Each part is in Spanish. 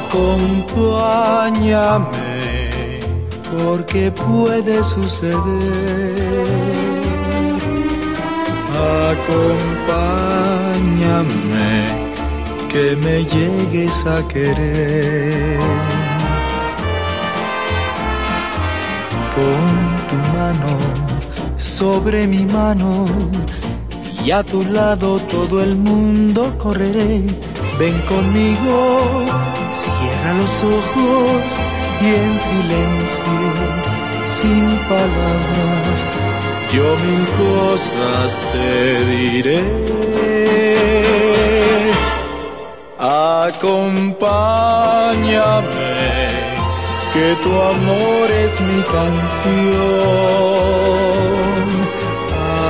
Acompáñame, porque puede suceder. Acompáñame, que me llegues a querer. Pon tu mano sobre mi mano y a tu lado todo el mundo correré. Ven conmigo, cierra los ojos y en silencio, sin palabras, yo mil cosas te diré. Acompáñame, que tu amor es mi canción.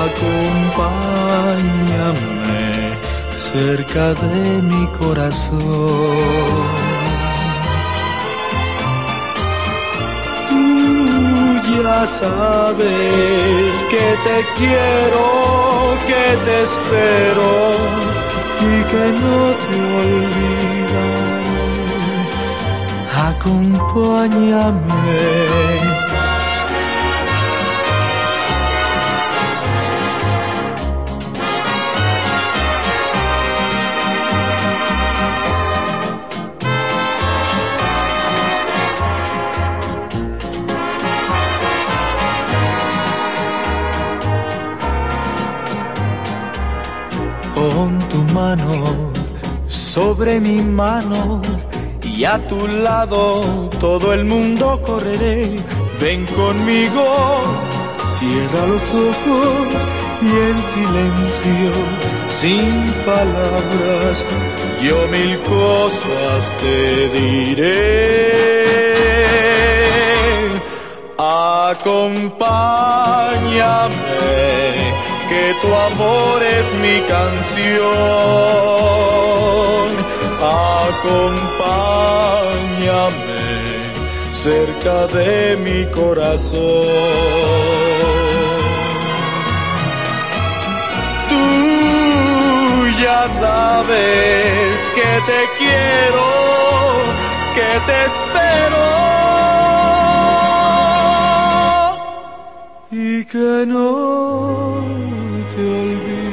Acompáñame cerca de mi corazón. Tú ya sabes que te quiero, que te espero y que no te olvidaré. Acompáñame. Pon tu mano sobre mi mano y a tu lado todo el mundo correré. Ven conmigo, cierra los ojos y en silencio, sin palabras, yo mil cosas te diré. Acompáñame que tu amor es mi canción. Acompáñame cerca de mi corazón. Tú ya sabes que te quiero, que te espero. Y que no te olvidaré.